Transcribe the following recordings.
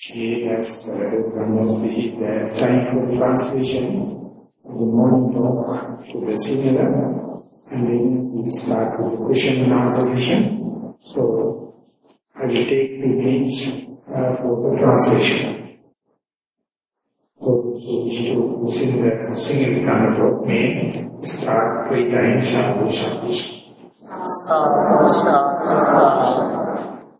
She has uh, promoted the time for translation, the morning talk to the similar, and then we start with the question and answer session. So I will take two minutes uh, for the translation. So those who listen the singing kind of may start three times Sadhu Sadhu. Sadhu Sadhu Sadhu.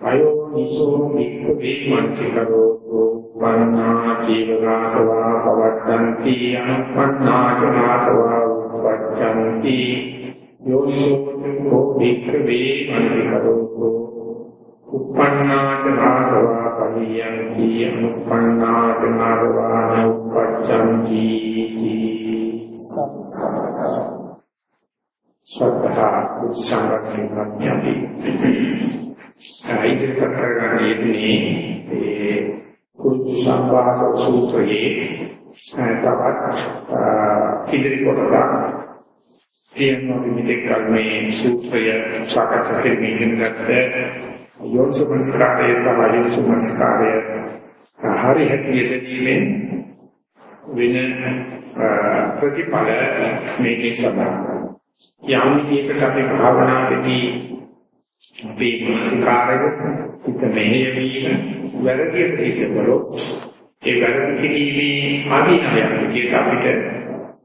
අයෝනිසෝ වික්ඛවේ මංචිකරෝ පන්නා ජීවනාසවා පවත්තන්ති අනුපන්නාචනාසවා උපච්ඡන්ති යෝනිසෝ වික්ඛවේ මංචිකරෝ උපන්නාචනාසවා පරියන්ති අනුපන්නාචනාසවා උපච්ඡන්ති සත්තා බුද්ධ සංග්‍රහණය ඉදිරිපත් කරගන්න යෙදුනේ ඒ කුරුදු සංවාස සූත්‍රයේ තවත් ඉදිරි කොටසක්. තියෙනවා විදිහට කර්මයේ සූත්‍රය සාකච්ඡා කරමින් ඉගෙනගත්ත යෝනිසමනස්කාරයේ සහ යෝනිසමනස්කාරය හරි හැටියට දීමෙන් වෙන ප්‍රතිඵල මේකේ සඳහන් යම් විදිහකට අපි භාවනාවේදී අපේ මානසිකාරය හිත මෙහෙයවීම වැරදියට සිද්ධ කරොත් ඒ වැරදි කිරීමේ ආදීනවයක් විදිහට අපිට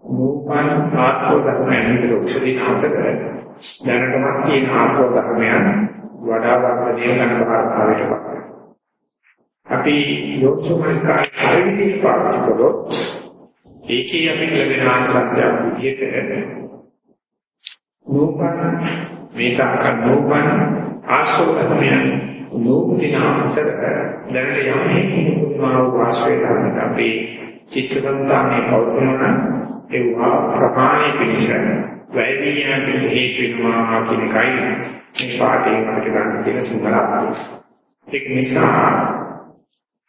නූපන් ආස්ව ධර්මයන් විතර උපදින අතර දැනටමත් තියෙන ආස්ව ධර්මයන් වඩා වර්ධනය කරන භාවනාවට පත් අපි යෝනිසෝමනස්කාර පරිවිදික පාවිච්චි කළොත් ඒකේ අපි ලැබෙන ආංශයක් විදිහට නූපන් මේක අකනෝපන් ආශ්‍රවකමයන් නූපදින අතර දැනට යන්නේ කිනුනා වාසය කරන අපේ චිත්තසංතානේ පවතුන ඒවා ප්‍රමාණය පිණිස වැයවියන් හේතු වෙනවා කියන එකයි මේ පාඩේ අපිට ගන්න තියෙන සිංහල ඒක නිසා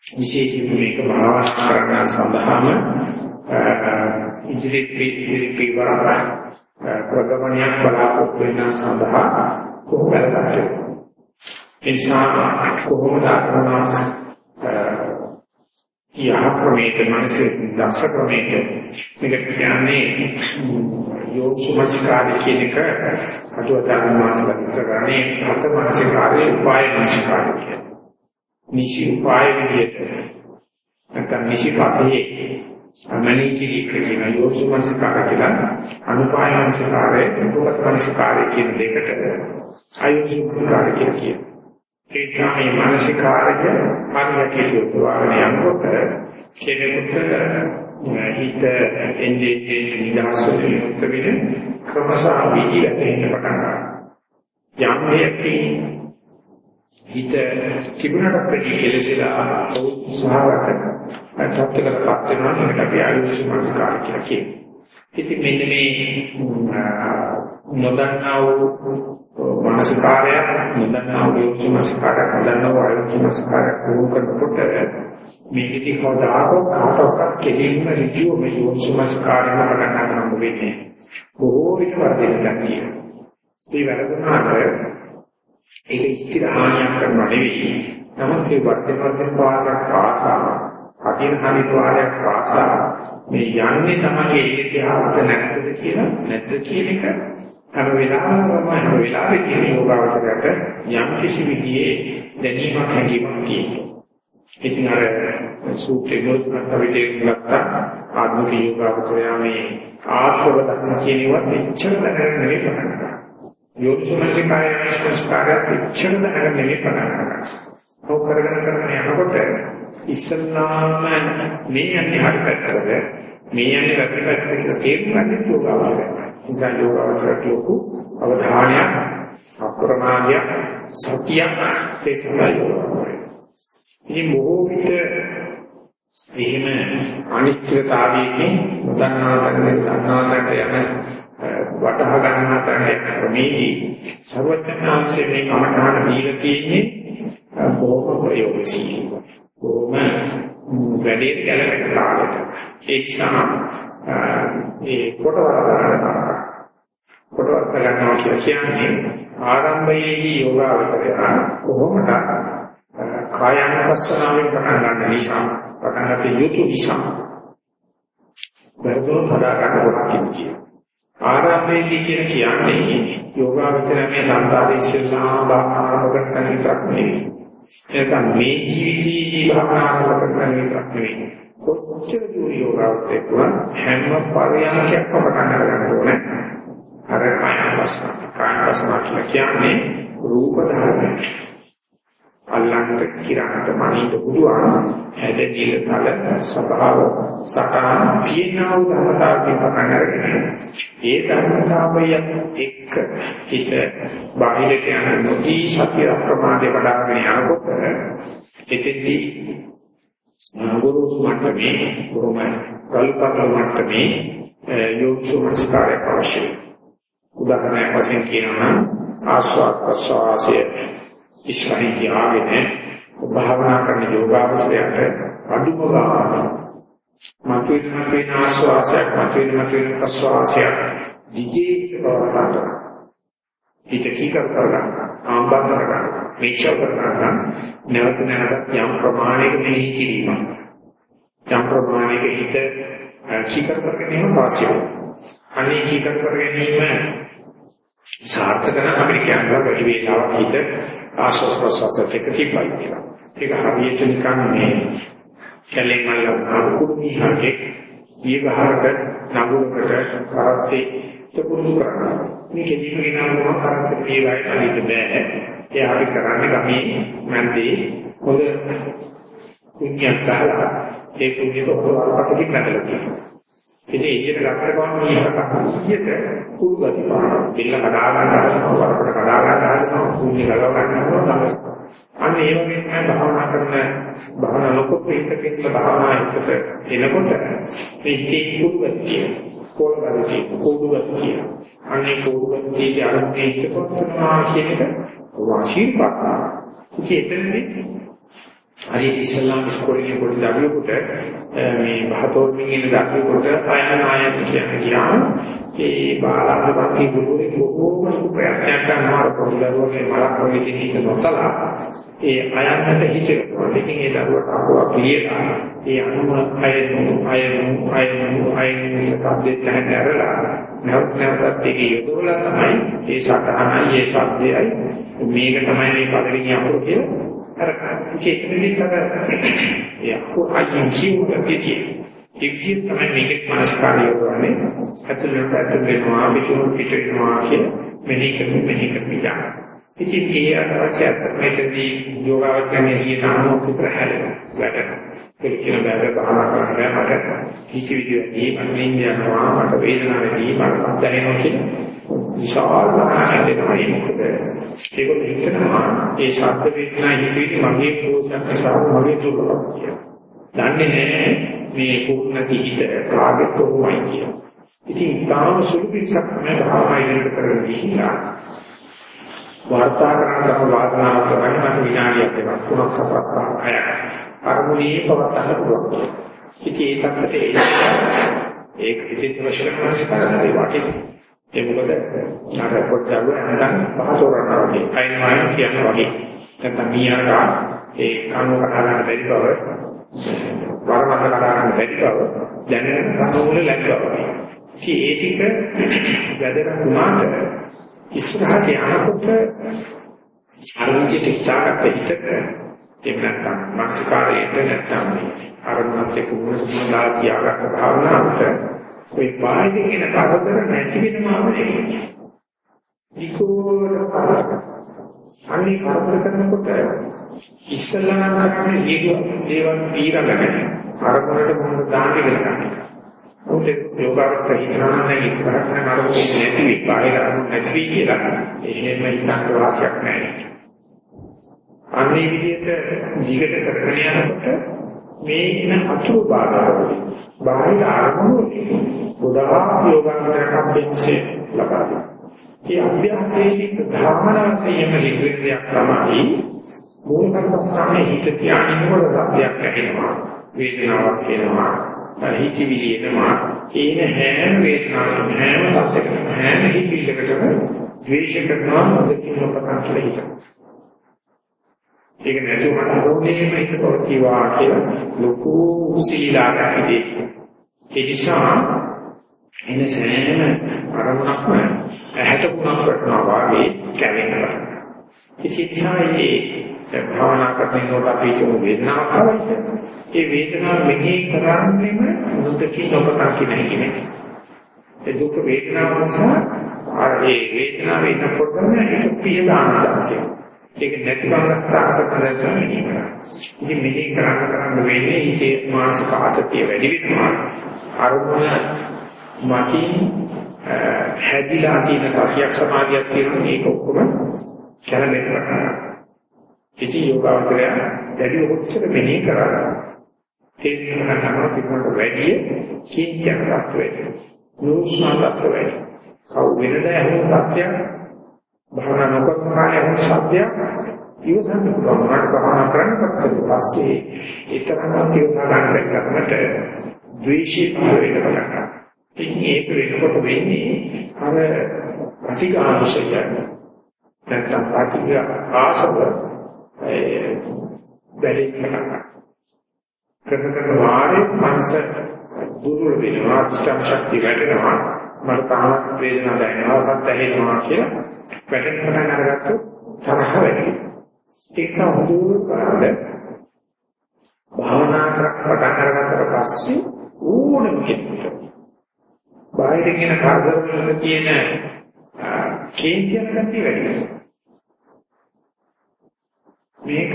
විශේෂයෙන් මේක භාවනා කරන සඳහාම ඉදිරි පිළිවෙලක් ප්‍රගමනයක් බලාපොරොත්තු වෙන සඳහා කොහොමද කරන්නේ? එනිසා කොහොමද අරමුණක් යහ ක්‍රමයක මනසේ දක්ෂ ක්‍රමයක මේක කියන්නේ යෝග සුමස්කාරය කියන එක අටවතාවන මාසවල කරන්නේ හත මානසිකාරයේ උපාය මානසිකාරය කියන්නේ. නිසි උපාය විදියට නැත්නම් නිසි පතේ අමනේ කිරි කියන යෝසුමනසිකාර කියලා අනුපායනසිකාරය උපකරණසිකාරය කියන දෙකට අයෝසුමනසිකාර කියලා කියනවා. ඒ තමයි මානසිකාරය මාර්ගයේ යොදවගෙන යනකොට කෙනෙකුට හිත එන්නේ නිදහසට යොමු වෙන ක්‍රමසා විදියට එන්න පටන් ගන්නවා. යම් හේකින් හිත තිබුණට ප්‍රති කෙලෙසලා උත්සාහකට තත්ත්වයකටපත් වෙනවා ඒකට අපි ආයුෂ සංස්කාර කියලා කියනවා. ඉතින් මෙන්න මේ නොදන්නා වූ මානසිකාරය නොදන්නා වූ යෝග සංස්කාරය නොදන්නා වූ ආයුෂ සංස්කාරය කරනකොට මේකදී කවදාකවත් කාටවත් කෙලින්ම ඍජුව මේ යෝග සංස්කාරයම පටන් ගන්න වෙන්නේ. බොහෝ විට වර්ධනය කියනවා. ඒ වැරදුනාට ඒක ස්ථිර හානියක් කරනවා නෙවෙයි. නමුත් ඒ වර්ධන වර්ධන පාසක් පාසා අකින් හරි වාරයක් පාසා මේ යන්නේ තමයි ඒක තියාවට නැද්ද කියලා නැද්ද කියන එක හැම වෙලාවෙම හැම වෙලාවෙ කියන යෝගාවචරයට යම් කිසි විදිහේ දැනීමක් හැඟීමක් තියෙනවා. ඉතින් අර සූත්‍රේ මුලත් අපි තේරුම් ගත්තා ආත්මික යෝගාවචරය මේ ආශ්‍රව ධර්ම කියන ඒවා එච්චර දැනගෙන නෙවෙයි පටන් ගන්නවා. යෝනිසෝමනසිකාය සංස්කාරය පිච්චෙන දැනගෙන නෙවෙයි පටන් ගන්නවා. ඔව් කරගෙන කරගෙන යනකොට ඉස්සල්ලාම මේ යන්නේ හරි පැත්තටද මේ යන්නේ වැරදි පැත්තට කියලා තේරුම් ගන්න යෝගාවචරය. නිසා යෝගාවචරයට ලොකු අවධානයක් අප්‍රමාදයක් සතියක් දේශනා යෝගාවචරය. ඉතින් බොහෝ විට එහෙම අනිත්‍යතාවයකින් දන්නාකට දන්නාකට යන වටහා ගන්නා තරමේ ක්‍රමේදී සර්වඥාන්සේ මේ කමඨාන දීලා තියෙන්නේ බොහොම ප්‍රයෝගශීලීව. බොහොම වැඩි ගැළපෙන කාලයකට. ඒ නිසා ඒ කොටවල ගන්නවා. කොටවල ගන්නවා කියන්නේ ආරම්භයේදී යෝගාවචරය කොහොමද කායानुපස්සනාවෙන් පටන් ගන්න නිසා පටන් ගන්න යුතු නිසා බරදෝ හදා ගන්න ඕනේ ආරම්භයේදී කියන කියන්නේ යෝගාවචරය මේ සංසාරයේ ඉස්සෙල්ලා භාවනාවකට කරන විතරක් නෙවෙයි. ඒක මේ ජීවිතයේදී භාවනාවකට කරන විතරක් නෙවෙයි. කොච්චර දුර යෝගාවචරය කරන හැම පරියන්කයක් පටන් ගන්න ඕනේ. අර කායවස්න කායවස්න කියන්නේ රූප ධර්ම. අල්ලන්ට කිරන්ට මනින්න පුළුවන්. හැදෙන්නේ තල ස්වභාව සටහන් තියෙනා වූ ධර්මතාවකින් පටන් අරගෙන. ඒ ධර්මතාවයත් එක්ක හිත බාහිරට යන නොදී සතිය ප්‍රමාදේ වඩාගෙන යනකොට එතෙන්දී ගුරුසු මට්ටමේ ගුරුම කල්පන මට්ටමේ යෝග්‍ය මනස්කාරය අවශ්‍යයි. උදාහරණයක් වශයෙන් කියනවා නම් ආස්වාද ප්‍රසවාසය. ඉස්සරහින් තියාගෙන භාවනා කරන යෝගාවචරයට අඩුම ගන්න මතුවෙන මතුවෙන ආස්වාසයක් මතුවෙන මතුවෙන ප්‍රසවාසයක් දිගේ බවට හිත කීකර කරගන්න ආම්බන් කරගන්න මෙච්චර කරගන්න නැවත නැවත යම් ප්‍රමාණයක මෙහි කිරීමක් යම් ප්‍රමාණයක හිත කීකර කරගැනීම අවශ්‍යයි අනේ කීකර කරගැනීම සාර්ථක නම් අපිට කියන්න වැඩි වේලාවක් හිත ආශ්වාස ප්‍රශ්වාස දෙක තිබයි කියලා. ඒක හරියට නිකන් මේ කැලේ මල්ල අකුරුමි හරකේ ඊගහරක නගුරකට කරත්තේ තපුරු කරනවා. මේ කෙලිම ගෙනාවම කරත්තේ මේ වයි අනිත් බෑ. ඒ අපි කරන්නේ ගමේ මන්දේ හොඳ කුණ්‍යක් ගහලා ඒ කුණ්‍යට හොරවල්පටකින් නැටලා තියෙනවා. ඉතින් එළියට ගත්ත ගමන් මේක කහියට කුළු ගති පාන. බිල්ල කඩා ගන්න හදනවා, වරකට කඩා ගන්න හදනවා, කුණ්‍ය ගලව ගන්න හදනවා තමයි. අන්න ඒ වගේ තමයි භාවනා කරන භාවනා ලොකු පිටකෙట్ల භාවනා හිතට එනකොට මේ ඉතේ කුළු ගතිය, කොළ ගතිය, කුළු ගතිය. අන්නේ කුළු ගතිය අරමුණේ හිතකොට කරනවා කියන එක වාසීපාත. ඉතින් එතනදී හරියට ඉස්ලාම් ඉස්කෝලේ පොඩි දරුවෙකුට මේ බහතෝර්මින් ඉන්න දරුවෙකුට අයන ආයත කියන්නේ කියනවා ඒ බාලාදපති ගුරුවරේ බොහෝම ප්‍රයත්නයක් කරනවා. පොඩි දරුවගේ මලක් වගේ තියෙන නොතලා ඒ අයන්නට හිතෙනවා. ඉතින් ඒ දරුවට අපුවා පිළිලා ඒ අනුම අයනු අයනු අයනු අයනු සද්දෙත් නැහැරලා නැවත නැවතත් ඒක යොදවලා තමයි ඒ සටහනයි ඒ ශබ්දයයි මේක තමයි මේ පළවෙනි අකුර කියලා අර චේතනෙදිත් අර යකෝ අයින් ජීවිතයේදී ඉක්කිය තමයි මේකේ මානසිකාරිය කරන්නේ. ඇතුළට ඇතුළ වෙනවා පිටු පිට වෙනවා කියන මෙහි කරමු මෙහි කරමියා ඉතින් ඒ අවශ්‍යත් මෙතනදී යෝගාවචරණයේ සියතාවෝ පුතර හැදෙනවා වැඩ ඒක කියන බෑ බහනා කරන්නේ මට හිත විදියදී මට නින්දයනවා මට වේදනාවදී මට දැනෙනවා කියන විශාල හැදෙනවා ඒක ඒක හිතනවා ඒ ශබ්ද වේදනා හිතේදී මගේ දෝෂයක් නිසා මගේ දුර්වලක් කියලා. දන්නේ නැහැ මේ කුරුණ කිහිත කාගේ කොහොමයි කියලා. ඉතින් තාම සුළු පිටසක් මේ භාවනා ඉදිරියට කරගෙන ගිහිලා වාර්තා කරන තම වාදනාව කරන්නේ මට විනාඩියක් දෙකක් තුනක් හතරක් පහක් හයක් අරමුණේ පවත්න්න පුළුවන්. ඉතින් ඒ තත්ත්වයට ඒක ඉතින් අවශ්‍ය කරන සිකාරය වාටි. ඒ මොකද අර පොඩ්ඩක් නැත්නම් පහතෝරනවා වගේ. අයින් මාන කියන වගේ. නැත්නම් මීයරා ඒ කණු කඩා ගන්න බැරි බව වරමත කඩා ගන්න බැරි බව දැනෙන කණු වල ලැබුවා. ඉතින් ඒ ටික වැදගත් වුණාට ඉස්සරහට යනකොට අර විදිහට හිතාගත්ත හිතට එහෙම නැත්නම් මානසිකාරයට නැත්නම් අරමුණත් එක්ක මුලසුමලා තියාගන්න භාවනාවට કોઈ බාහිර කියන කරදර නැති වෙනවම නෙවෙයි. නිකෝර අනිත් කරදර කරනකොට ඉස්සල්ලා නම් කරන්නේ දීව දේවල් දීරගෙන අරමුණට මොන දාන්න කියලා ගන්න. උන්ට යෝගාවට හිතනවා ඉස්සරහට නරකෙ නැති වෙයි බාහිර අරමුණ නැති වෙයි කියලා. එහෙම හිතන්න වාසියක් නැහැ. අන්නේ විදිහට දිගට කරගෙන යනකොට මේ ඉන්න අතුරු බාධාවලින් බාහිර අරමුණු ගොඩාක් යෝගාන්තර කම්පෙන්සේ ලබා දෙනවා. මේ අභ්‍යාසයේ ප්‍රධාන වශයෙන්ම ලිඛිතයක් තමයි මූල කර්මස්ථානයේ හිත තියාගෙනකොට සත්‍යයක් ඇහෙනවා වේදනාවක් එනවා හිතවිලි එනවා ඒන හැම වේදනාවකම හැම සත්‍යකම හැම හිතවිල්ලකටම ද්වේෂ කරනවා මොකක්ද නොපතන් කියලා හිතනවා. ඒක නැතුව මට ඕනේම හිත පවතිවා කියලා ලොකු සීලාවක් ඉදී ඒ නිසා එන සෑම අරමුණක්ම ඇහැට පුණක් කරනවා වගේ කැවෙනවා ඉතින් ඒ භාවනා කරනකොට අපි කියමු වේදනාවක් ආවයි. ඒ වේදනාව මෙහි කරන්නේම මුදකී නොපතන් කියන කෙනෙක්. ඒ දුක් වේදනාව නිසා ආ ඒ වේදනාව එනකොටම ඒක පියදානදාසිය. ඒක නැති බවස්ථාකට කරගෙන ඉන්නවා. ඉතින් මෙහි කරන්න කරන්න වෙන්නේ ඉතේ මානසික ආතතිය වැඩි වෙනවා. අරුණ මතින් හැදිලා තියෙන සතියක් සමාධියක් තියෙන මේක ඔක්කොම කැළඹෙනවා. ඉති යෝගාවචරය දැඩි උච්චර මෙහි කරා තේරුම් ගන්නවා තිබුණට වැඩි කීකියක් තත්වෙයි නෝස්නා තත්වෙයි කවු වෙනද ඇහුන සත්‍යයක්? භවනා නොකරන කාලේ ඇහුන සත්‍යයක්? ඉවසන්න පුළුවන්. මට භවනා කරන්න පස්සේ ඒතරම් තියසා ගන්න කරනට ද්වේෂී පහළ වෙන බලන්න ඉතින් ඒක වෙනකොට වෙන්නේ අර ප්‍රතිගාමසය නැත්නම් ප්‍රතිග ආසව වැඩි කරනවා. කරන කරන වාරේ මනස දුර්වල වෙනවා, අධිෂ්ඨාන ශක්තිය වැඩෙනවා, මට තාම වේදනාවක් දැනෙනවා, මට දැනෙනවා කියලා වැඩෙන පටන් අරගත්තොත් තරහ වැඩි. ඒක සමුදුර කරන්නේ භාවනා කරලා පටන් අරගත්තට පස්සේ ඕනම කෙනෙකුට බාහිර කියන කාර්යවල තියෙන කේන්තියක් ගතිය වැඩි වෙනවා. මේක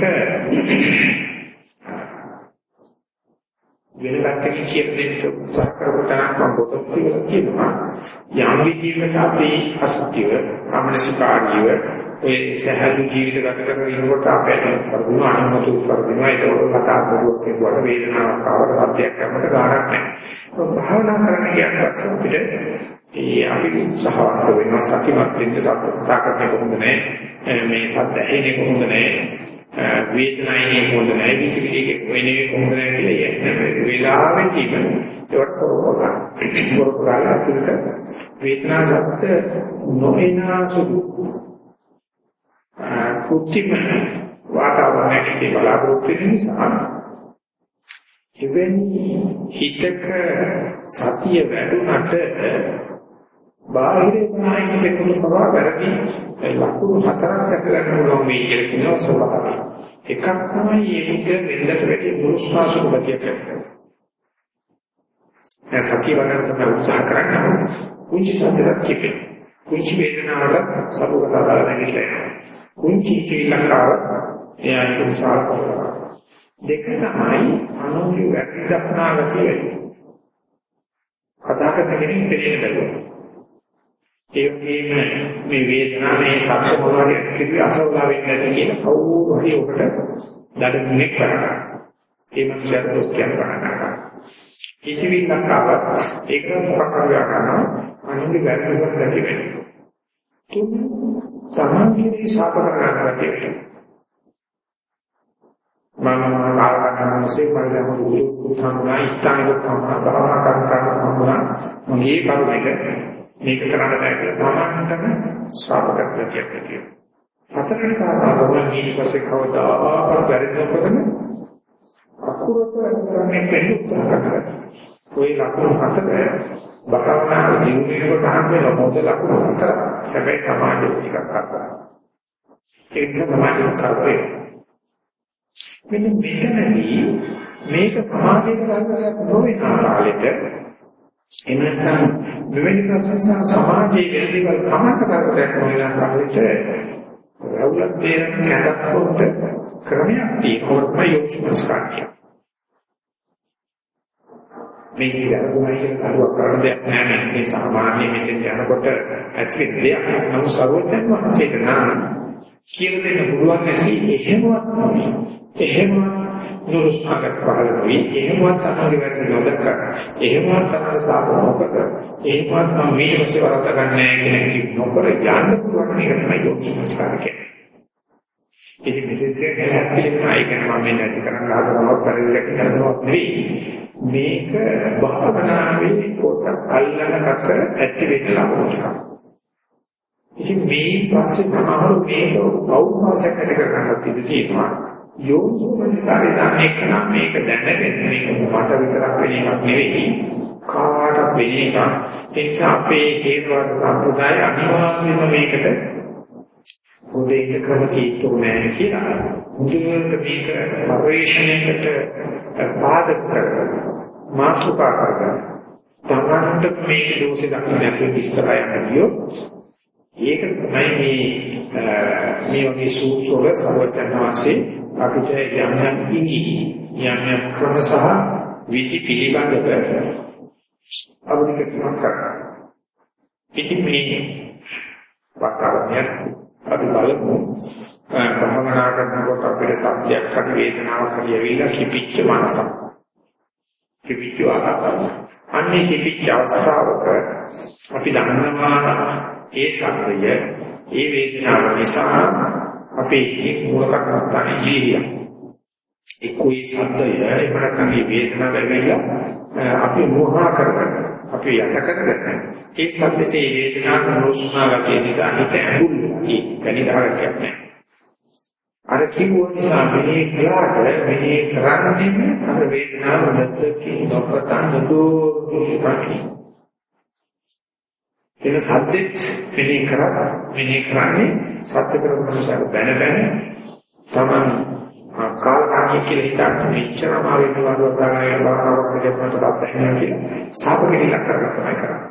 වෙන පැත්තකින් කියන දෙයක් උත්සාහ කරපු තරම් මම පොතක් කියලා කියනවා. යම් විදිහකට අපි අසත්‍යව අමනසිකාරීව ඒ සහජ ජීවිත ගත කරගෙන ඉන්නකොට අපේට පරිණාම අනුමතු කරනවා ඒක කතා කරුවොත් කියනවා වේදනාවක් ආවට සත්‍යයක් කරනට ගාණක් නැහැ. භාවනා කරන්න කියන පස්සේ අපිට ඒ අපි උත්සාහවත් වෙනවා සතිමත් වෙන්න සත්‍ය කතා කරන්නේ කොහොමද මේ සත්‍ය ඇහෙන්නේ කොහොමද වේදනায়නේ කොහොමද නැහැ විචිකිලේ වෙන්නේ කොහොමද කියලා වෙලාවෙන් ඉන්න ඒවට කරපුවා කරපුවා අතුරට වේදනා සත්‍ය නොඑනා සුදු කුත්තිම වාතාවරණයක බලාපොරොත්තු වෙන නිසා එවැනි හිතක සතිය වැඩුණට බාහිර නායක කෙනෙකුට පවා වැරදි ලකුණු හතරක් දැක ගන්න පුළුවන් මේ කියලා කියනවා ස්වභාවය. එකක් තමයි මේක වෙන්නට වැඩි මුස්පාසුක ගතියක් කරනවා. ඒ සතිය වඩන තමයි උත්සාහ කරන්නේ. කුංචි සද්දයක් කිපේ. කුංචි වේදනාවට සමුගත දාලා නැගිටලා. කුංචි කීලකාව එයා ඒක සාර්ථකව. දෙක තමයි අනුන්ගේ වැරදි දක්නා ගතිය. කතා කරන කෙනෙක් දෙන්නේ බැලුවා. ඒ වගේම මේ වේදනාවේ සත්‍ය මොනවද කිව්වේ අසවලා වෙන්නේ නැති කියන කවුරු හරි ඔකට දඩුන්නේ කරනවා. ඒ මනුස්සයාට දොස් කියන්න කරනවා. කිසිවිලක් ආවත් ඒක මොකක් හරි කරනවා අනුන්ගේ වැරදිවත් නැති වෙන්නේ. තුන් තමන්ගේ ශාප කරනවා කියන්නේ. මම කාලකන්නාසේ පරිදම දුරු උත්සාහ ස්ථානික කම්මා භාවනා කරන කම්මා මගේ කරුණේක මේක කරන්න බෑ කියලා තමන්ටම ශාපකට කියන්න හතරවෙනි කාරණාව තමයි ඊට පස්සේ කවදාවත් වැරදිනකොටම අකුරට කරන්නේ දෙන්න උත්සාහ කරනවා. કોઈ ලකුණු හතර භාවනා ජීවිතේකට හම්බෙන මොකද ලකුණු හතර හැබැයි සමාජෙ ටිකක් කරා. ඒ නිසා සමාජෙ කරේ. මෙන්න මෙතනදී මේක සමාජයේ කරදරයක් නොවන කාලෙට එහෙම නැත්නම් මෙවැනි ප්‍රශංසා සමාජයේ වෙලදිවල් කමන්න කරදරයක් නොවන කාලෙට රවුලක් දෙයක් කැටක් කොට ක්‍රමයක් තියෙනවා යොක්ෂමස්කාරිය. මේ කියනවා කියන කරුවක් කරන්න දෙයක් නැහැ මේ සාමාන්‍ය මෙතෙන් යනකොට ඇක්චුලි දෙයක් නම් සර්වඥ වහන්සේට නම් කියලා දෙන්න පුළුවන් නැති එහෙමවත් එහෙම නුරුස්නාකට පහළ වෙයි. එහෙමවත් තමයි වැරදි නොදක. එහෙමවත් තමයි සාප නොකර. එහෙමවත් මම මේ විශ්ව වරද්ද ගන්න නැහැ කියන එක නොකර යන්න පුළුවන් එක තමයි යොක්ෂමස්කාර කියන්නේ. ඉතින් මෙතෙන්ට හැප්පිලෙනවා ඒක මම මේ නැති කරන්න හදනවත් පරිලක කරනවත් නෙවෙයි. මේක භාවනාවේ කොට අල්ලනකට ඇති වෙන්න ලකුණක්. ඉතින් මේ පස්සේ මනහරු මේක අවකාශයක් ඇති කරගන්නත් ඉතිසීනවා. යෝනිසෝමනසිකාරය දන්නේ කන මේක දැනගෙන මේක මට විතරක් වෙන එකක් නෙවෙයි. කාටත් වෙන එකක්. ඒ නිසා අපේ හේතුවාද සම්ප්‍රදාය අනිවාර්යයෙන්ම මේකට ගොඩේක ක්‍රම කීතෝ නැහැ කියලා. මුදුවට මේක පරිශ්‍රණයකට බාධක කරගන්න. මාතෘකා කරගන්න. තමන්ට මේක දෝෂේ දක්වන්න නැතුව විස්තරය කියොත් ඒක තමයි මේ මේ වගේ සූත්‍රවල සර්වඥ වාසේ අපිට යම් යම් ඉඟි යම් යම් ක්‍රම සහ විදි පිළිබඳව අවධිකරණය කරනවා. ඉතින් මේ වක්කාරණය අපි බලමු භවනා කරනකොට අපිට සත්‍යයක් හරි වේදනාවක් හරි ඇවිල්ලා කිපිච්ච මනසක්. කිපිච්ච ආකාරය. අන්නේ කිපිච්ච අවස්ථාවක අපි දන්නවා ඒ ශබ්දය ඒ වේදනාව නිසා අපේ එක් මූල කර්මස්ථානයේ ජීවිය. එක්කෝ ඒ ශබ්දය එහෙම නැත්නම් මේ වේදනාව වෙලා අපි මෝහා කරගන්න. අපි යට කරගන්න. ඒ ශබ්දයේ ඒ වේදනාව නොසුනාගතිය නිසා හිත ඇඹුල්ලි කණිදාරකයක් නැහැ. අර කිව්ව නිසා මෙහි කළාට මෙහි කරන්නේ අර වේදනාව නැද්දකින් නොපතන් නදෝ ඉපටි ඒක සද්දෙත් මෙනෙහි කරා මෙනෙහි කරන්නේ සත්‍ය කරපුවාට බැන බැන තමන් කාලකණ්ණිය කියලා හිතන්න මෙච්චර මාවෙන්න වගේ ප්‍රාණය බාරවට දෙපොතට බැහැ කියලා සාපකෙලිලා කරලා තමයි කරන්නේ.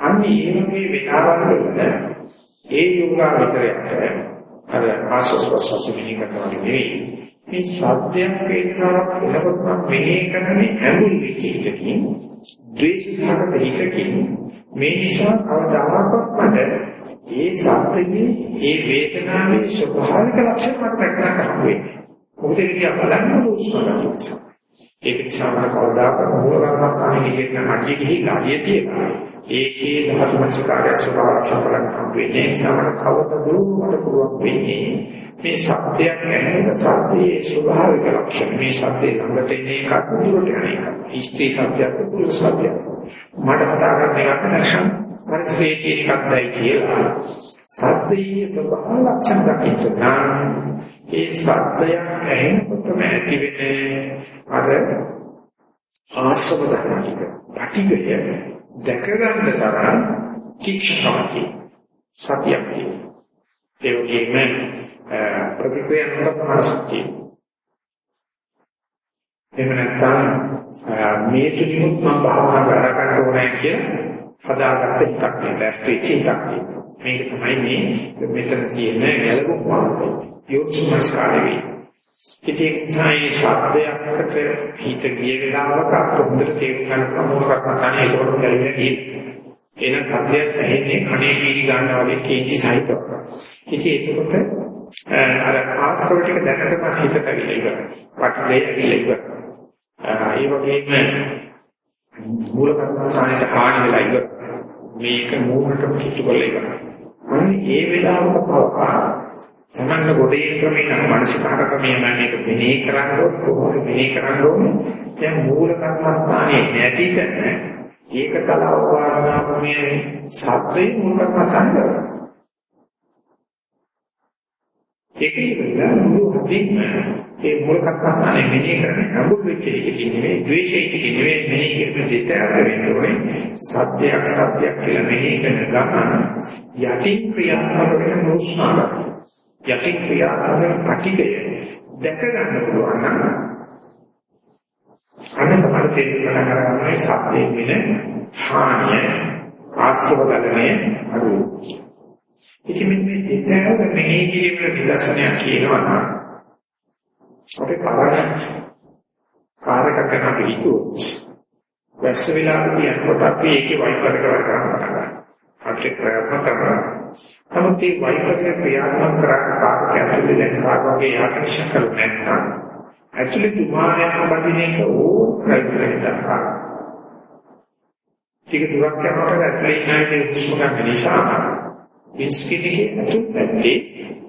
අන්නේ මේ වගේ වෙලාවල් වල ඒ යෝගා විතරයට අර ආශස් ප්‍රසස් මෙනෙහි කරනවා නෙවෙයි මේ සත්‍යයක් වේදනාවක් එනකොට මම මෙනෙහි කරන්නේ ඇඹුල් විකේතකින් ද්වේෂ සහගත හිතකින් මේ නිසා කවදාකවත් මට ඒ සත්‍යයේ ඒ වේදනාවේ ස්වභාවික ලක්ෂණ මට දැක්කම හම්බෙන්නේ. මොකද ඒක බලන්න උත්සාහ ඒක නිසා මම කවදාකවත් මූල කර්මස්ථානයේ ඉන්න හටිය ගිහිල්ලා හරිය තියෙනවා. ඒකේ ධාතු මනසකාරය ස්වභාවයෙන් බලන්න හම්බෙන්නේ. ඒ නිසා මට කවදද මට පුළුවන් වෙන්නේ මේ සත්‍යයක් ඇහෙන සත්‍යයේ ස්වභාවික ලක්ෂණ මේ සත්‍යයේ ළඟට එන එකක් දුරට යන එකක්. ඉස්ත්‍රි සත්‍යයක් පුරුෂ සත්‍යයක්. මට කතා කරන්න එකක් නැත්නම් පරිශ්‍රේකී එකක්දයි කියලා. සත්‍යයේ ස්වභාව ලක්ෂණ දකින්න නම් ඒ සත්‍යයක් ඇහෙනකොටම ඇති වෙන අර ආශ්‍රම ධර්මික පටිගය දැක ගන්න තරම් තීක්ෂණකමයි සතියක් ඒ වගේම ප්‍රතික්‍රියාත්මක මනසක් එහෙම නැත්නම් මේ තුලිමුත් මම භාවනා කර ගන්න ඕනේ කියලා හදාගත්ත එකක් නේ දැස්ටි චිතක් මේක තමයි මේ මෙතන තියෙන ගැලවුම් මාර්ගය යොත්සමස්කාරය වේ ඉතින් සායි ශබ්දයකට හිත ගිය වෙලාවක අපොන්දට තේරුම් ගන්න ප්‍රමෝහයක් නැත්නම් ඒකවල ගැලවෙන්නේ ගියේ එන සත්‍යයක් ඇහෙන්නේ කණේ වීදි ගන්නවා වගේ කේන්ති සහිතව. ඉතින් ඒකකොට අර ආශ්‍රව ටික දැනටම හිතට ඇවිල්ලා ඉවරයි. වටලේ ඇවිල්ලා ඉවරයි. ඒ වගේම මූල කර්මස්ථානයේ හානි වෙලා ඉවරයි. මේක මූලකට කිට්ටු කරලා ඉවරයි. අන්න ඒ වෙලාවක පවා තමන්න ගොඩේ ක්‍රමයෙන් මානසිකාර ක්‍රමයෙන් මේක මෙනෙහි කරනකොට කොහොමද මෙනෙහි කරන්න ඕනේ දැන් මූල කර්මස්ථානයේ නැතිද ඒක තලව වාරණා ක්‍රමයේ සත්‍යයේ මූල කර්මස්ථාන කරනවා ඒක ඉතින් මුළු හදින් ඒ මූල කර්මස්ථානයේ මෙනෙහි කරන්නේ අමුතු වෙච්ච එකකින් නෙවෙයි ද්වේෂයකින් නෙවෙයි මෙනෙහි කරන දෙතර වෙන්න ඕනේ සත්‍යයක් සත්‍යයක් කියලා මෙනෙහි කරන ගමන යටි ක්‍රියාත්මක වෙන නෝස්නාවක් යටි ක්‍රියාත්මක ප්‍රතිගය දැක ගන්න පුළුවන් නම් අන්න තමයි තේරුම් ගන්න සත්‍යයෙන් වෙන හානිය ආශ්‍රව ගලණය අරු. ඉතින් මේ දෙතෑව මෙහි කිරීමේ විදර්ශනයක් කියනවා නම් අපේ පරණ කාර්යක කරන අපි හිතුවොත් වැස්ස වෙලාවදී යනකොට අපි ඒකේ වයිපර් එක වැඩ කරන්න පටන් ගන්නවා. අපිට ප්‍රයත්න කරනවා නමුත් මේ වෛද්‍ය ක්‍රියාත්මක කරන කාර්යය ඇතුලේ දැන් කාර්යයේ ආකර්ෂණ කරු නැත්නම් ඇක්චුලි තුමාරයක් බඳින එක ඕන කරගෙන දානවා. ටික දුරක් යනකොට ඇතුලේ ඉන්නේ හුස්ම ගන්න නිසා විස්කිටිකේ අතුත් පැත්තේ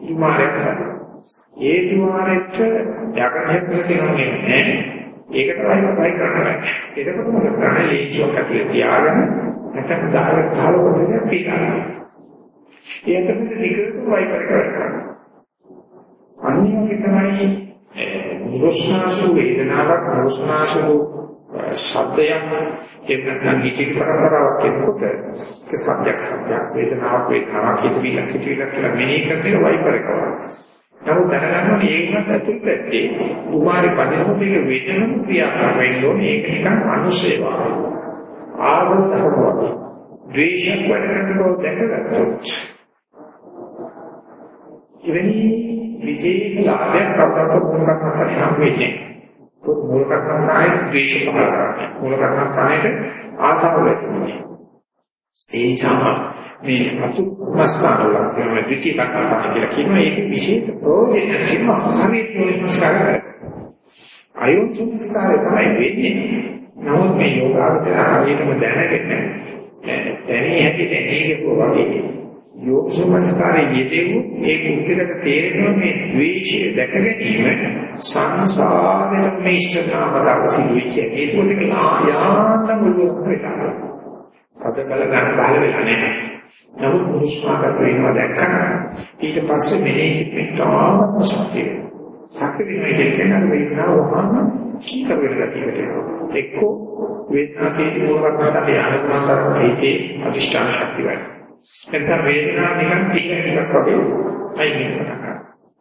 තුමාරයක් කරනවා. ඒ තුමාරෙට යකඩයක් තියෙනවා නෑ. ඒක තමයි වයි කරන්නේ. ඒකත් මොකද කරන්නේ? ලේචුවක් ඇතුලේ තියාගෙන නැත්නම් දායක කාලවලදී පිටාරනවා. ඒකට ටිකකට වයි කරනවා. අනිවාර්ය තමයි මුරුස්නාසු වේදනාවක් මුරුස්නාසු ශබ්දයක් එහෙම නැත්නම් නිතික පරම්පරාවක් එනකොට ඒක සත්‍යයක් සත්‍යයක් වේදනාවක් වේදනාවක් හිතවිලක් හිතවිලක් කියලා මෙනෙහි කරගෙන වයිපර් කරනවා. නමුත් දැනගන්න මේකත් ඇතුළත ඇත්තේ කුමාරි පදිනකොට මේක වේදනම ක්‍රියාකාර වෙන්න ඕනේ ඒක නිකන් අනුසේවා. ආරෝධකව ද්වේෂයක් වැඩ කරනකොට දැකගත්තොත් එවැනි විශේෂ ලාභයක් ප්‍රබලව මොනකට හම් වෙන්නේ. මූල කර්මස්ථානයේ ද්වේෂ පහල කරන්නේ. මූල කර්මස්ථානයේ ආසාව වෙන්නේ. ඒ නිසා මේ අතු මස්කාර වල කියන ද්විතීය කර්මස්ථාන කියලා කියනවා ඒක විශේෂ ප්‍රෝජන කිම හරියට මොනිස්කාර කරන්නේ. අයෝචනස්කාරය තමයි වෙන්නේ. නමුත් මේ යෝගාවචර හරියටම දැනගෙන දැනී හැටියට ඒකේ වගේ යෝගසමස්කාරයේ යෙදෙමු ඒ කුක්කලට තේරෙනවා මේ ද්වේෂය දැක ගැනීම සංසාරයෙන් මේ ඉස්සනාම දවසින් වෙච්ච ඒක පොඩි යාන්න මුලක් වෙලා. තද බල ගන්න බහල වෙලා නැහැ. නමුත් මුස්මාකට වෙනවා දැක්කම ඊට පස්සේ මෙලේ කිප්පිටාම සත්‍ය. සත්‍ය විනය කියන වේදනාව වහම කී කරවෙලා තියෙනවා. එක්කෝ වේදනාවේ මූලකට තමයි අනුමතර හිතේ අධිෂ්ඨාන ශක්තිය වැඩි. නැත්නම් වේදනාව නිකන් තියෙන එකක් වගේ අයින් කරනවා.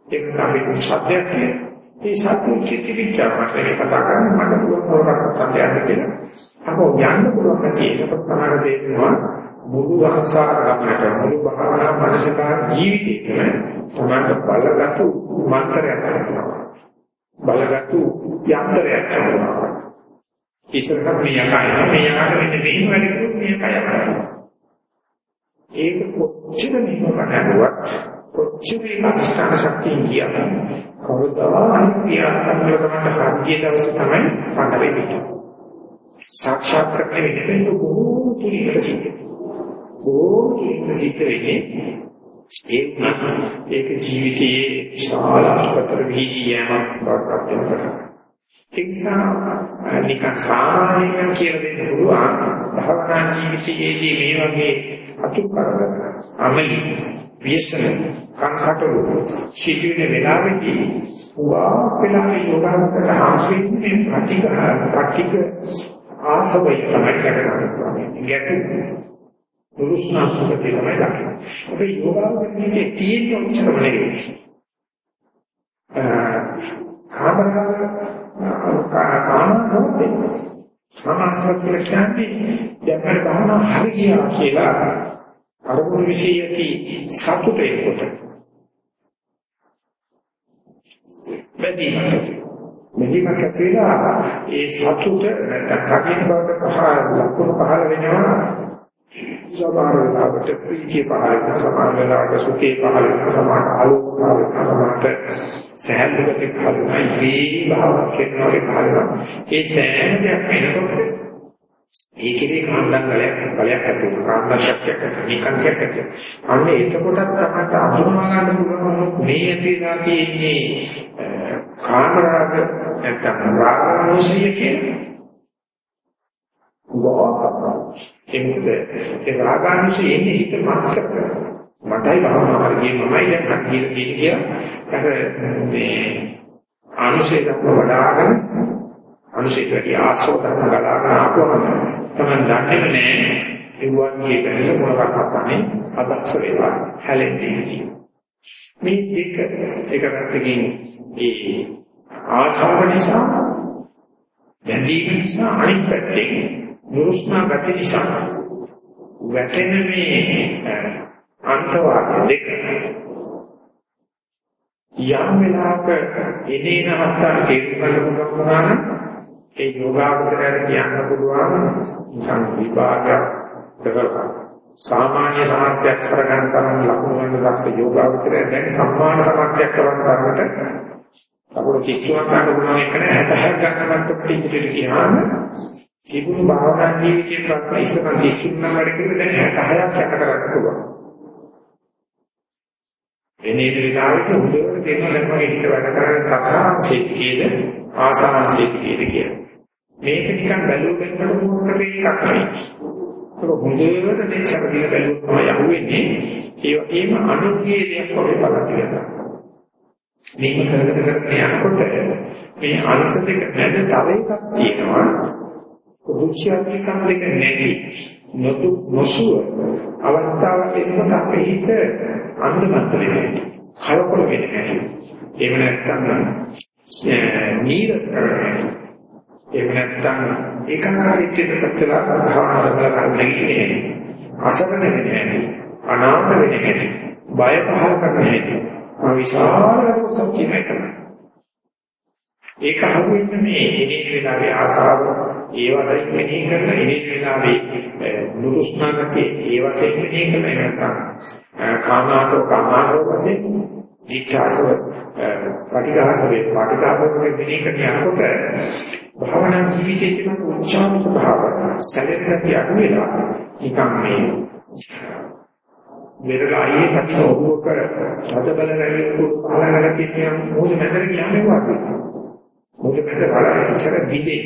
ඒක තමයි සත්‍යයක් කියන්නේ. මේ සත්‍ය චිත්ත විචාරකට කතා කරන්නේ මට පුළුවන් මොකක්ද සත්‍යයක් කියලා. අපෝ යන්න පුළුවන් කියනකොට තමයි තේරෙනවා මුළු සංසාර ගමනට මුළු භාවනා මනසකා ජීවිතේකම තමයි බලගත්තු මන්ත්‍රයක් කරනවා. බලගත්තු යන්ත්‍රයක් කරනවා. ඉස්සරහ මේ යකයි මේ යකාට වෙන්නේ මෙහෙම වැඩ කරුවොත් මේ යකයි කරනවා. ඒක කොච්චර මෙහෙම වඩනුවත් කොච්චර ඉස්තාන ශක්තිය ගියත් කවදාවත් ක්‍රියාත්මක කරන්න හරිය දවසේ තමයි පණ වෙන්නේ. සාක්ෂාත් කරන්නේ වෙන්නේ බොහෝ තුලින් සිද්ධ. බොහෝ තුලින් සිද්ධ වෙන්නේ ඒක ඒක ජීවිතයේ ශාලාකතර වීර්යයක් බවට පත් වෙනවා. ඒ නිසා නිකන් සාමාන්‍යයෙන් කියලා දෙන්න පුළුවන් භවනා ජීවිතයේදී මේ වගේ අතුකරන අමලි විශ්න කංකටලු සිටින වෙලාවෙදී උවා වෙලාවේ යෝගාවකට හම්බෙන්නේ ප්‍රතික ප්‍රතික ආසවය තමයි කරන්නේ ගැටු දුරුස්නාසුකේ තමයි දකින්නේ. අපි යෝගාවකදී තියෙන උච්චරම නෙවෙයි. කාමරාග කාමසම්පේ සමාසවත් කියලා කියන්නේ දැන් අපේ භාවනා හරි ගියා කියලා අරමුණු විශේෂයටි සතුට. එක්කොට බැදීමක් බැදීමක් ඇතිවෙලා ඒ සතුට නැත්නම් කකින් බවට පහළ ලකුණු පහළ වෙනවා. සමහර වෙලාවට ප්‍රීතිය පහළ වෙනවා සමහර වෙලාවට සුඛේ පහළ වෙනවා සමහර ආලෝක පහළ වෙනවා සමහරට සහැල්ලුකේ පහළ වෙනවා. මේ භාවයක් කරනවා පහළ වෙනවා. ඒ සෑම දෙයක් වෙනකොට ඒකේ කාණ්ඩම් ගලයක් බලයක් ඇති වෙනවා. කාණ්ඩ ශක්තියක් ඇති නිකන්තියක් ඇති අන්න එතකොටත් තමයි අඳුරවා ගන්න පුළුවන් මේ ඇතිලා තියෙන්නේ කාමරාග නැත්නම් රාගෝෂය කියන්නේ ඒකද ඒ රාගානුසය එන්නේ හිත මාත්‍ර මටයි භවනා කරගියේ මමයි දැන් හදින කියන කිය අර මේ අනුසය දක්ව වඩාගෙන අනුසයට වැඩි ආශ්‍රව කරන ගලාගෙන ආපුවම තමයි දන්නේම නෑ ඒ වගේ බැලුව මොනවාක්වත් තමයි අදක්ෂ වේවා හැලෙන්නේ මේ දෙක එක පැත්තකින් ඒ ආශාව නිසා බැඳීම නිසා අනිත් පැත්තෙන් නුරුස්නා ගති නිසා. වැටෙන මේ අන්තවාද දෙක යම් වෙලාවක එදේන අවස්ථාවේ තේරුම් ගන්න පුළුවන් වුණා නම් ඒ යෝගාවචරයට කියන්න පුළුවන් නිකන් විභාගයක් කරලා. සාමාන්‍ය සමාධියක් කරගන්න තරම් ලකුණු වල දක්ෂ යෝගාවචරය දැන් සම්මාන සමාධියක් කරන තරමට කකුල කිස්තුවක් ගන්න පුළුවන් එක නෑ. 66ක් ගන්න මට්ටමට ඉදිරියට ගියාම තිබුණු භාවනා ජීවිතයේ ප්‍රශ්න ඉස්සරහ කිස්තුන් නම් වැඩ කිව්ව දැන් 66ක් යට කරන්න පුළුවන්. එනේ විලාවට උදේට දෙන්න ලැබුණේ හිත වැඩ කරන කතාංශයේද ආසාංශයේද කියලා. මේක නිකන් බැලුව බැලුවට මොකක්ද එකක් නෙවෙයි. ඒක හොඳට දෙච්චක දින බැලුවොත් තමයි අහුවෙන්නේ. ඒ වගේම අනුග්ගේ දෙයක් වගේ බලන්න වෙනවා. මේක කරගෙන කරගෙන යනකොට මේ අංශ දෙක මැද තව එකක් තියෙනවා. රුචියත්කම් දෙක නැති නොතු නොසුව අවස්ථාවක් එනකොට අපේ හිත අන්ධමත් වෙනවා. කලකොල වෙනවා. එහෙම නැත්නම් නීරස කරනවා. එහෙම නැත්නම් ඒකාකාරීත්වයට පත්වලා භාවනා කරලා කරන්නේ නැහැ. අසරණ වෙන්නේ නැහැ. අනාථ වෙන්නේ නැහැ. බය පහල කරන්නේ නැහැ. මා විශාල සත්‍යමයි කරන්නේ. ඒක හවුවෙන්නේ මේ එනේ වෙලාවේ ආසාව ඒ වශයෙන් මෙනෙහි කරන එනේ වෙලාවේ නුරුස්නාකේ ඒ වශයෙන් මෙනෙහි කරන නැත්නම් කාමාසෝ කාමාසෝ වශයෙන් දික්ඛාසව පටිඝාසවේ පටිඝාසවේ මෙනෙහි කරන යනකොට භාවනා ජීවිතයේ තියෙන උච්චාම ස්වභාව සැලෙන්න තියු වෙලා නිකන් මේ මෙරළයි පැත්තට ඔබක හද බල රැලි පහලකට කියන මොහොත මැදට කියන්නේ වාගේ මොකද මැද බලන්න ඉතර දිදේ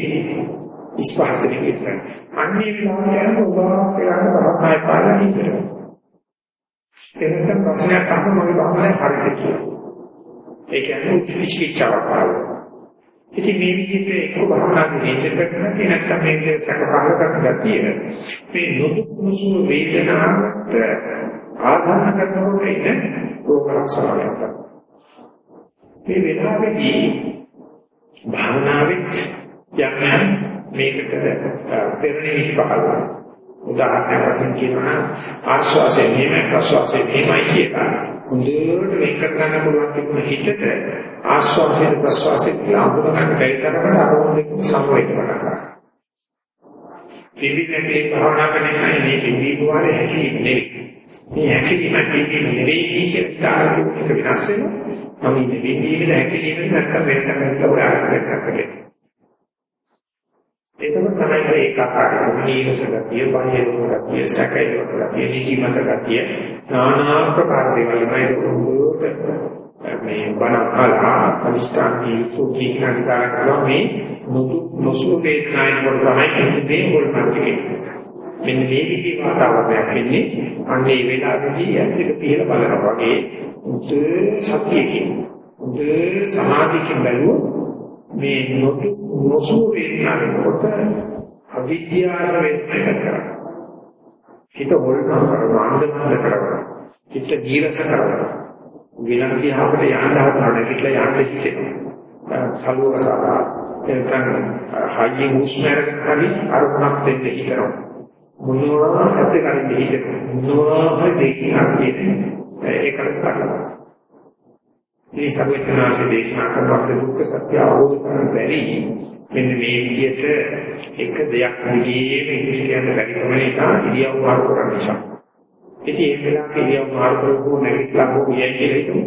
ඉස්පහතේ විතර අන්නේ විලාසය යන ඔබ කියලා තමයි පාලා හිතේ එතන ප්‍රශ්නයක් අහන්න මගේ බාහමයි හරියට කියලා. ඒ කියන්නේ උච්ච විචිකිච්ඡාවක් පාලා ඉතින් මේ විදිහට එක්ක භවනාදී නේද නැති නැත්නම් මේ විදිහට සකපහල කරන ගතිය මේ නොදුක් නොසුව වේදනාවට ආධාරණ කරනකොට ඉන්න රෝගලක්ෂණයක් මේ වෙලාවේදී භවනාවෙත් යම් මේකට පෙරණි පහළ උදාහරණයක් වශයෙන් කියනවා ආශ්වාසය මෙහෙමයි ප්‍රශ්වාසය මෙහෙමයි කියලා හොඳට වෙන් කර ගන්න පුළුවන් තිබුණ හිතට ආශ්වාසයෙන් ප්‍රශ්වාසයෙන් කියලා අඳුර ගන්න බැරි තරමට අරමුණ දෙක සමවැට කරනවා. පිළිවිදේ භාවනා කරන කෙනා මේ පිළිවිවාරේ හැකියි නෙවෙයි. මේ හැකියි මැකියි නෙවෙයි කියලා තාරක වෙනස් වෙනවා. මම මේ පිළිවිද හැකියි නැත්නම් වෙන කෙනෙක්ට උදාහරණයක් කරන්නේ. එතකොට තමයි ඒකාකාරී නීරස ගතිය, බාහිර ගතිය, සැකය ගතිය, නිදිමත ගතිය, নানা ආකාර දේවල් වලට මේ බණ අහලා අනිෂ්ඨානී සුඛී අධිකාර කරනවා මේ නොදු නොසු වේදනායි කොට තමයි මේ වොල්පන්තිකේ මෙන්න මේ විදිහේ වාතාවරණයක් ඉන්නේ අන්නේ ඒ වෙලාවේදී ඇත්තට පිළිල බලනවා වගේ උද සතියකින් උද සමාධියකින් බැලුවොත් මේ නොදු නොසු වේදනායි කොට අවිද්‍යාව වේදනාවක් කරනවා හිත හොල්කම් කරනවා අන්ධකාර කරනවා හිත දීරස කරනවා විලක් දිහාකට යන්න හදනවා නැගිටලා යන්න හිතෙනවා. සලුවක සාරා එතන හයිය හුස්ම අරගෙන හරි අරුණක් දෙන්න හිතනවා. මොනවා ඇත්ත කරින් හිතෙනවා. මොනවා හරි දෙකින් අර්ථයේ ඒකලස් කරනවා. මේ සර්වඥාන්සේ දේශනා කරන දුක්ඛ සත්‍ය අවබෝධ කරගන්න බැරි මෙන්න මේ විදිහට එක දෙයක් නිගේම ඉදිරියට යන්න බැරි කම නිසා ඉරියව් මාරු කරන නිසා ඉතින් ඒ වෙලාවට ඉරියව් මාරු කරපුව නැගිටලා හෝ ගියයි කියලා හිතමු.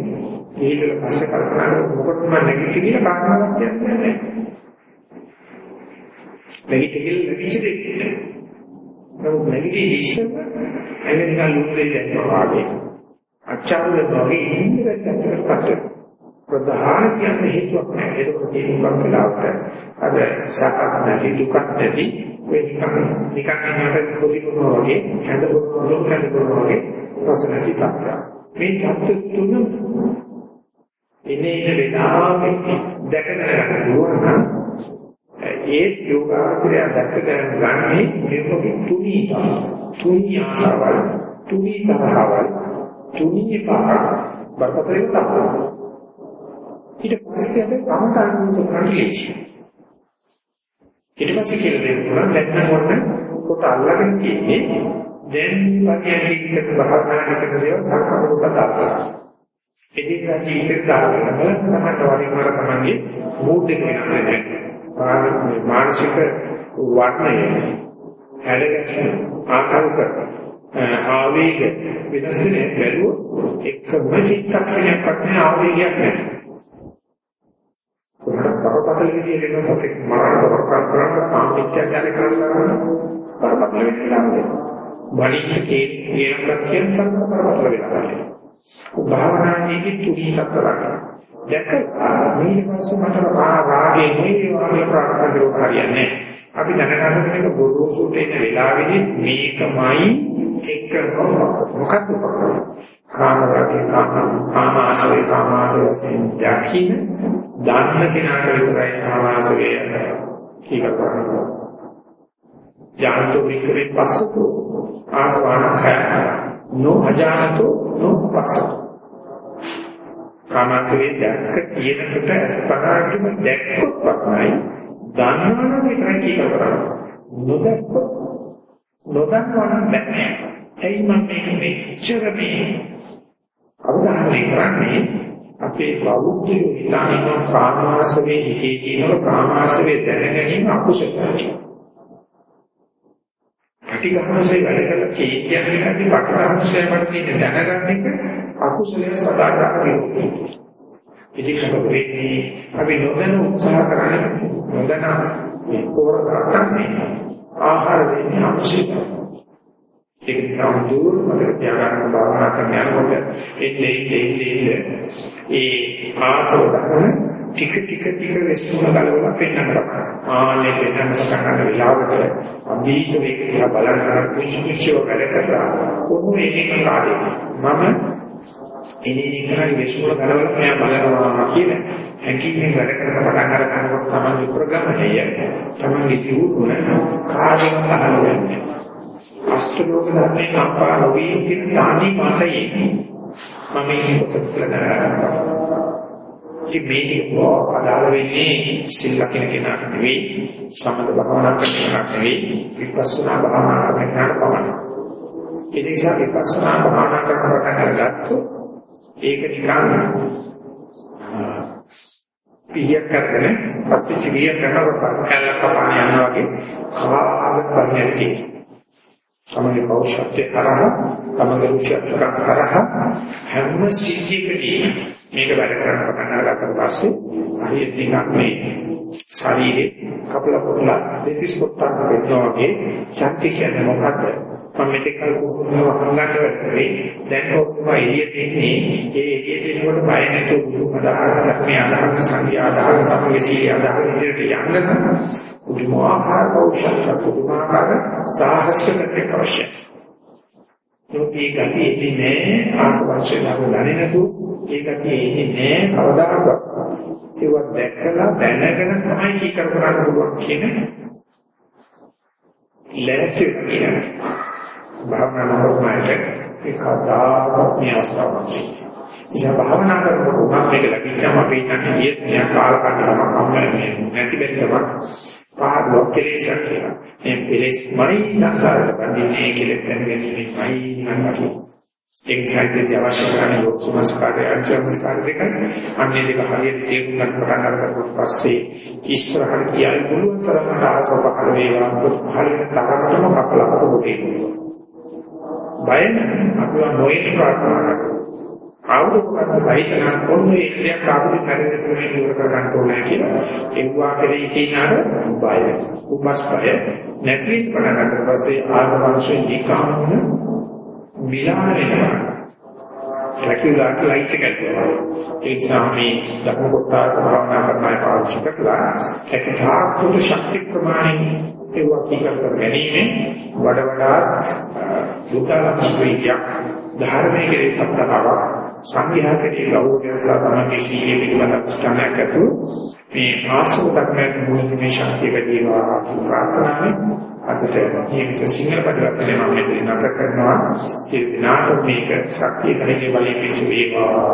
ඊට පස්සේ කල්පනා කරලා මොකටද මම නැගිටි කියලා කාරණාවක් කියන්නේ නැහැ. නැගිටි කියලා නැගිටි දෙන්නේ. නමුත් නැගිටි ඉස්සෙල්ල ඇඟ නිකන් ලුණු දෙයක් දැම්මා වගේ. අච්චාරුල වගේ ඉන්නේ දැක්කට ප්‍රධාන කියන්නේ හේතුවක් නැහැ. ඒක තියෙනවා කියලාට අද සාකච්ඡා නැති දුකක් නැති වෙ නිකන් නිකන් ඉන්නට පොඩි කරනවා වගේ කැඳ කරනවා කැඳ කරනවා වගේ රස නැති තත්ත්වයක්. මේ තත්ත්ව තුන ඉන්නේ ඉන්න වෙලාවෙ දැක ගන්න පුළුවන් ඒ යෝගාචරය දැක ගන්න ගන්නේ මේකේ තුනී තුනී ආසාවල් තුනී තරහවල් තුනී පහ බරපතල තමයි ඊට පස්සේ අපි කමඨානුත් කරන්න ලේසි. ඊට පස්සේ කියලා දෙන්න පුළුවන් දැන් නම් ඔන්න කොට අල්ලගෙන තියෙන්නේ දැන් වගේ භාවනාවකට දේව සංකල්ප දාපුවා. එදිනෙදා ජීවිතේ දාගෙන බලන්න තමයි වරින් වර තමයි මූඩ් එක වෙනස් වෙන්නේ. මානසික වර්ණය හැඩගැස්ම ආකල්ප ආවේග වෙනස් වෙන බැලුවොත් එකම චිත්තක්ෂණයක් වගේ ආවේගයක් නැහැ. බරපතල විදිහට එන සතෙක් මරන්න බරපතල කරන්න කාමීත්‍යචාරය කරනවා බරපතල වෙනවා වණික් කේ කියනකට කියන තරම බරපතල වෙනවා භාවනාවේදී තුනී සතරක් දැක්කා. මේ පස්සේ මට රාගේ නෙවෙයි වාගේ ප්‍රාර්ථනා කරුවා හරියන්නේ අපි දැනගන්න මේක බොරුසුට එන වෙලාවේදී මේකමයි එක මොකක්ද කාම රාගේ කාම කාම ආසවේ කාම ආසවේ වශයෙන් දකින්න දන්න කෙනාට විතරයි කාම ආසවේ කීක කරන්නේ ඥානතෝ වික්‍රේ පස්සතෝ. ආසවාන khය නෝ අජානතෝ නෝ පස්සතෝ. කාමාසවේ දැක්ක තියෙනකොට අස්පනාටම දැක්කොත් වක්මයි දන්නවනම් විතරයි කීක කරන්නේ. නොදැක්කොත් නොදන්නවනම් බෑ ඇයි මම මේක මෙච්චර මේ අවධානය කරන්නේ? අපේ බෞද්ධයෝ හිතන්නේ කාමාසවේ හිතේ තියෙන කාමාසවේ දැනගැනීම අකුසලයි. පටිඝානසේ වැඩ කළ කේන්ද්‍රයන් විතරයි පටිඝානසේ වැඩ තියෙන දැනගන්න එක අකුසලයේ සදාකාලික විරෝධී. ඉතින් මොකද වෙන්නේ අපි නොදැන උත්සාහ කරන්නේ නොදැන මේ පොර ගන්නන්නේ ආහාර දෙන්නේ අකුසලයි. ඒක තමයි දුර මතක තියාගන්න භාවනා කරන යනකොට එන්නේ එන්නේ එන්නේ ඒ ආසව ගන්න ටික ටික ටික වෙස්තුන ගලවලා පෙන්නන්න ආනේ පෙන්නන්න කරන වෙලාවට අභීත වේග දිහා බලන කුංචු කුංචු වැඩ කරලා කොහොම එකක කාලේ මම එනේ එකයි වෙස්තුන ගලවලා මෙයා බලනවා කියන හැකියින් වැඩ කරන පටන් අර ගන්නකොට තමයි ප්‍රගමණය තමයි දියුණුව කාර්යයක් අහන්නේ අෂ්ටලෝක ධර්මයේ කම්පා නොවී කියන තානි මතයේ මම මේ පොත කියලා ඉතින් මේ ටික අදාළ වෙන්නේ සිල් ලකින කෙනාට නෙවෙයි සමත භාවනා කරන කෙනාට නෙවෙයි විපස්සනා භාවනා කරන කෙනාට පමණයි. ඒ නිසා විපස්සනා භාවනා කරන කොට කරගත්තොත් ඒක නිකන් පිහියක් කරගෙන ප්‍රතිචිවිය කරනකොට කැලක් කපාන යනවා වගේ. කාගත් බන්නේ තියෙනවා. තමගේ පෞෂත්වය කරා තමගේ රුචියත්ක කරා හැම සිද්ධියකදී මේක වැඩ කරන්න පටන් අරගත්තා පස්සේ හරියට නිකන් මේ ශරීරේ කපල පොතල දෙතිස් පොත්තක් වෙනවා වගේ ඡන්ති කියන්නේ මොකද්ද? මම මෙතෙක් කල කුහුණව හංගන්න වෙන්නේ දැන් ඔක්කොම එළියට එන්නේ ඒ එළියට එනකොට බය නැතුව බුදු අදහස් මේ අදහස් සංඛ්‍යා අදහස් තමයි සීල අදහස් විදිහට යන්න නම් පුදුමාකාර පෞෂත්ව පුදුමාකාර සාහසිකකමක් අවශ්‍යයි. ඒ ගතිය එන්නේ නෑ ආසවංශය ළඟ දන්නේ නැතු ඒ ගතිය එන්නේ නෑ කවදාකවත්. ඒක දැකලා දැනගෙන තමයි කීකර කරන්න පුළුවන් කියන ලැස්ති කියන්නේ. භාවනා කරනකොට ඒ කතාවක් මේ අවස්ථාවක් තියෙනවා. ඉතින් භාවනා කරනකොට උගක් මේක ලැබිච්චම අපි හිතන්නේ ඊයේ මෙයා කාල කන්නම කම්මැලි නැති වෙන්නම පාඩුවක් කෙලෙසක් කියලා. මේ කෙලෙස්මයි සංසාරයට බඳින්නේ කෙලෙස් දැනගැනීමයි නන්නතු. ඒක සාහිත්‍යයේ අවශ්‍ය කරන ලෝක සංස්කාරය අංශස්කාර දෙක අන්නේ දෙක හරියට තේරුම් ගන්න පටන් අරගත්තොත් පස්සේ ඉස්සරහට කියයි පුළුවන් තරම ආසව පහළ වේවා පහළ වෙන තරමටම කපලකට පොතේ බය අපිව නොයෙක් ප්‍රාර්ථනා කරනවා. ආවුරුකත් සහිතන කොන්නේ ඉලක්ක අපිට පරිදෙස මේ ඉවර කර ගන්න ඕනේ කියලා. එව්වා කෙරෙහි කියනහර බය උපස් බය නැති වෙන පටන් ගන්න පස්සේ ආත්මවංශයෙන් ඒකාමුන මිලාන වෙනවා ලකියුලාට ලයිට් එක ගන්නවා ඒ නිසා මේ දකුණු කොටස භාවනා කරන්න පාවිච්චි කරලා ඒක තාක් පුදු ශක්ති ප්‍රමාණය ඒවා කීකර කර ගැනීම වඩ වඩාත් දුතාලක් වේගයක් ධර්මයේ කෙරේ සත්‍තාවක් සංඝයා කෙරේ ගෞරවය සහ තමගේ සීලයේ පිළිබඳ ස්ථානයක් ඇතු මේ ආසව ධර්මයේ මූලික මේ ශක්තිය වැඩි වෙනවා ප්‍රාර්ථනාවෙන් අදට නියමිත සිංහල පරිවර්තනය මම මෙතන නැත කරනවා. සියලු දිනාට මේක ශක්තිය කෙරේ බලයෙන් පිළිසෙ වේවා